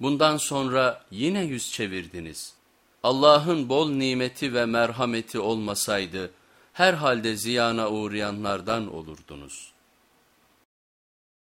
Bundan sonra yine yüz çevirdiniz. Allah'ın bol nimeti ve merhameti olmasaydı herhalde ziyana uğrayanlardan olurdunuz.''